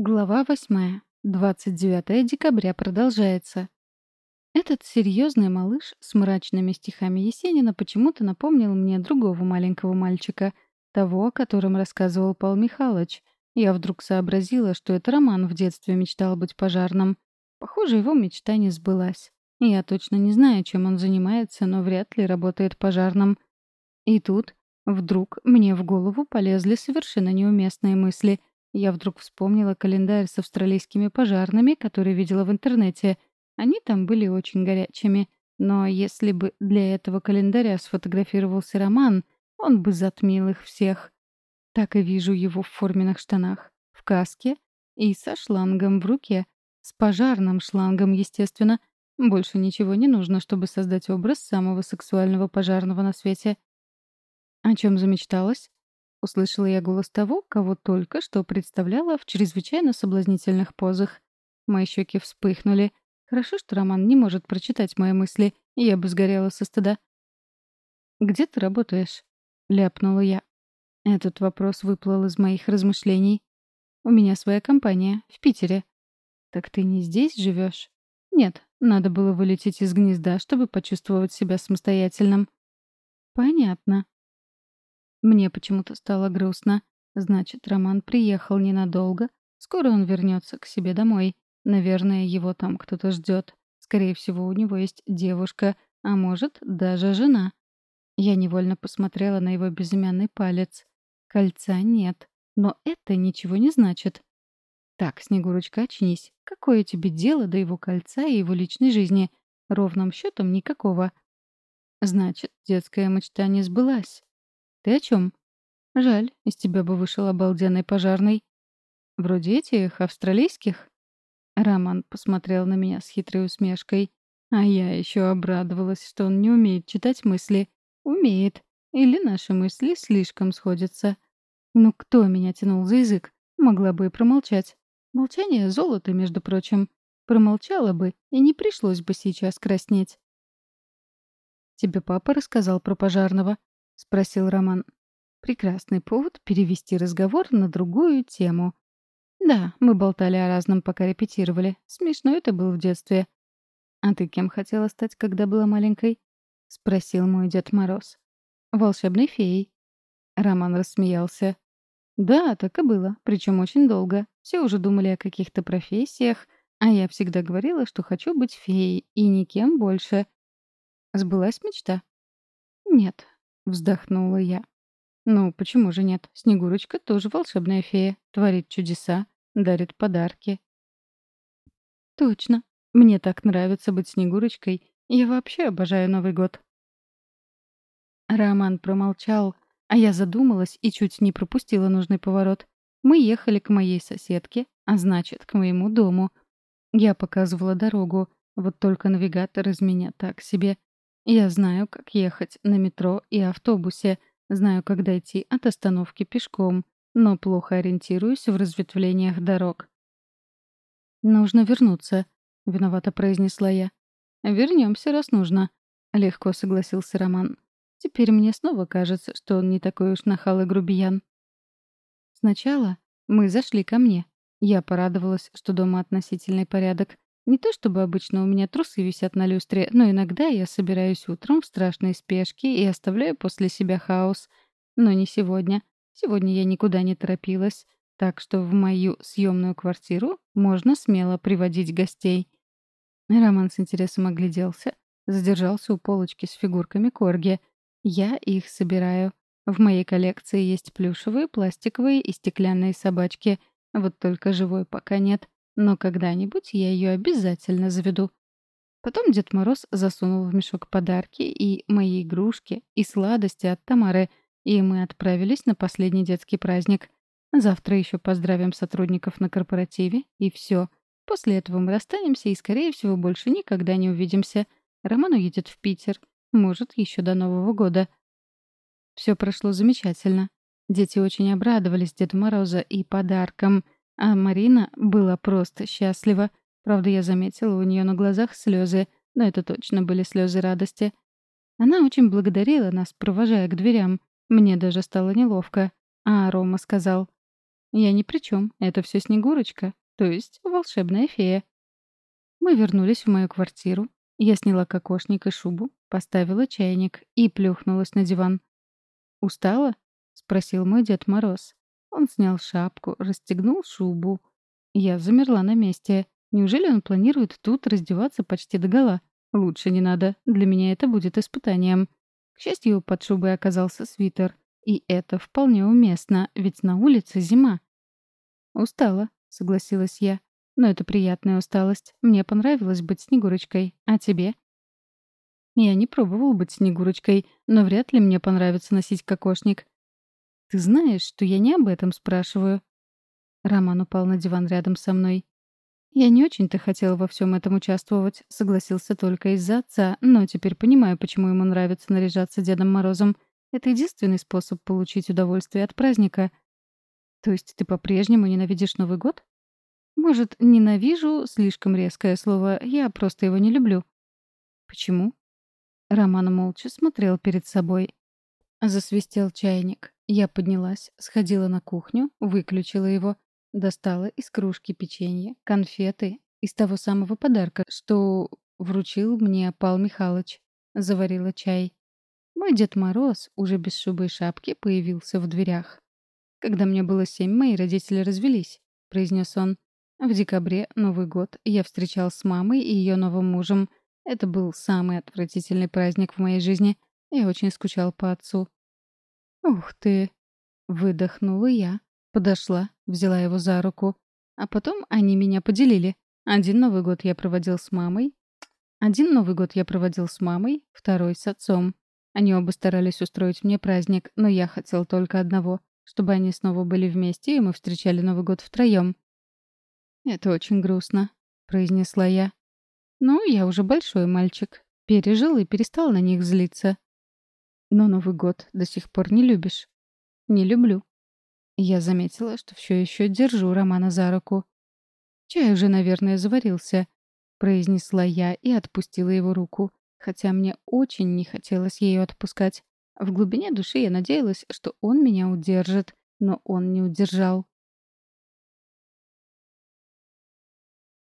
Глава 8. 29 декабря продолжается. Этот серьезный малыш с мрачными стихами Есенина почему-то напомнил мне другого маленького мальчика, того, о котором рассказывал Павел Михайлович. Я вдруг сообразила, что это Роман в детстве мечтал быть пожарным. Похоже, его мечта не сбылась. Я точно не знаю, чем он занимается, но вряд ли работает пожарным. И тут вдруг мне в голову полезли совершенно неуместные мысли — я вдруг вспомнила календарь с австралийскими пожарными, который видела в интернете. Они там были очень горячими. Но если бы для этого календаря сфотографировался Роман, он бы затмил их всех. Так и вижу его в форменных штанах, в каске и со шлангом в руке. С пожарным шлангом, естественно. Больше ничего не нужно, чтобы создать образ самого сексуального пожарного на свете. О чем замечталась? Услышала я голос того, кого только что представляла в чрезвычайно соблазнительных позах. Мои щеки вспыхнули. Хорошо, что Роман не может прочитать мои мысли, и я бы сгорела со стыда. «Где ты работаешь?» — ляпнула я. Этот вопрос выплыл из моих размышлений. «У меня своя компания, в Питере». «Так ты не здесь живешь?» «Нет, надо было вылететь из гнезда, чтобы почувствовать себя самостоятельным». «Понятно», мне почему-то стало грустно. Значит, Роман приехал ненадолго. Скоро он вернется к себе домой. Наверное, его там кто-то ждет. Скорее всего, у него есть девушка, а может, даже жена. Я невольно посмотрела на его безымянный палец. Кольца нет. Но это ничего не значит. Так, Снегурочка, очнись. Какое тебе дело до его кольца и его личной жизни? Ровным счетом никакого. Значит, детская мечта не сбылась. Ты о чем? Жаль, из тебя бы вышел обалденный пожарный. Вроде этих австралийских? Роман посмотрел на меня с хитрой усмешкой. А я еще обрадовалась, что он не умеет читать мысли. Умеет. Или наши мысли слишком сходятся. Ну кто меня тянул за язык? Могла бы и промолчать. Молчание — золото, между прочим. Промолчала бы, и не пришлось бы сейчас краснеть. Тебе папа рассказал про пожарного? — спросил Роман. Прекрасный повод перевести разговор на другую тему. Да, мы болтали о разном, пока репетировали. Смешно это было в детстве. «А ты кем хотела стать, когда была маленькой?» — спросил мой Дед Мороз. «Волшебной феей». Роман рассмеялся. «Да, так и было, причем очень долго. Все уже думали о каких-то профессиях, а я всегда говорила, что хочу быть феей и никем больше. Сбылась мечта?» «Нет, Вздохнула я. Ну, почему же нет? Снегурочка тоже волшебная фея. Творит чудеса, дарит подарки. Точно. Мне так нравится быть Снегурочкой. Я вообще обожаю Новый год. Роман промолчал, а я задумалась и чуть не пропустила нужный поворот. Мы ехали к моей соседке, а значит, к моему дому. Я показывала дорогу, вот только навигатор из меня так себе. Я знаю, как ехать на метро и автобусе, знаю, как дойти от остановки пешком, но плохо ориентируюсь в разветвлениях дорог. «Нужно вернуться», — виновато произнесла я. «Вернемся, раз нужно», — легко согласился Роман. «Теперь мне снова кажется, что он не такой уж нахал и грубиян». Сначала мы зашли ко мне. Я порадовалась, что дома относительный порядок. Не то чтобы обычно у меня трусы висят на люстре, но иногда я собираюсь утром в страшной спешке и оставляю после себя хаос. Но не сегодня. Сегодня я никуда не торопилась, так что в мою съемную квартиру можно смело приводить гостей. Роман с интересом огляделся, задержался у полочки с фигурками корги. Я их собираю. В моей коллекции есть плюшевые, пластиковые и стеклянные собачки. Вот только живой пока нет. Но когда-нибудь я ее обязательно заведу. Потом Дед Мороз засунул в мешок подарки и мои игрушки, и сладости от Тамары, и мы отправились на последний детский праздник. Завтра еще поздравим сотрудников на корпоративе, и все. После этого мы расстанемся и, скорее всего, больше никогда не увидимся. Роман уедет в Питер. Может, еще до Нового года. Все прошло замечательно. Дети очень обрадовались Деду Мороза и подаркам — а Марина была просто счастлива. Правда, я заметила у нее на глазах слезы, но это точно были слезы радости. Она очень благодарила нас, провожая к дверям. Мне даже стало неловко. А Рома сказал, Я ни при чем. Это все Снегурочка, то есть волшебная фея. Мы вернулись в мою квартиру. Я сняла кокошник и шубу, поставила чайник и плюхнулась на диван. «Устала?» — спросил мой Дед Мороз. Он снял шапку, расстегнул шубу. Я замерла на месте. Неужели он планирует тут раздеваться почти догола? Лучше не надо. Для меня это будет испытанием. К счастью, под шубой оказался свитер. И это вполне уместно, ведь на улице зима. «Устала», — согласилась я. «Но это приятная усталость. Мне понравилось быть Снегурочкой. А тебе?» Я не пробовал быть Снегурочкой, но вряд ли мне понравится носить кокошник. «Ты знаешь, что я не об этом спрашиваю?» Роман упал на диван рядом со мной. «Я не очень-то хотел во всем этом участвовать, согласился только из-за отца, но теперь понимаю, почему ему нравится наряжаться Дедом Морозом. Это единственный способ получить удовольствие от праздника. То есть ты по-прежнему ненавидишь Новый год? Может, ненавижу — слишком резкое слово, я просто его не люблю. Почему? Роман молча смотрел перед собой. Засвистел чайник. Я поднялась, сходила на кухню, выключила его, достала из кружки печенье, конфеты, из того самого подарка, что вручил мне Пал Михайлович. Заварила чай. Мой Дед Мороз, уже без шубы и шапки, появился в дверях. «Когда мне было семь, мои родители развелись», — произнес он. В декабре, Новый год, я встречал с мамой и ее новым мужем. Это был самый отвратительный праздник в моей жизни. Я очень скучал по отцу. «Ух ты!» — выдохнула я. Подошла, взяла его за руку. А потом они меня поделили. Один Новый год я проводил с мамой. Один Новый год я проводил с мамой, второй — с отцом. Они оба старались устроить мне праздник, но я хотел только одного — чтобы они снова были вместе, и мы встречали Новый год втроем. «Это очень грустно», — произнесла я. «Ну, я уже большой мальчик. Пережил и перестал на них злиться. Но Новый год до сих пор не любишь. Не люблю. Я заметила, что все еще держу Романа за руку. Чай уже, наверное, заварился, произнесла я и отпустила его руку, хотя мне очень не хотелось ее отпускать. В глубине души я надеялась, что он меня удержит, но он не удержал.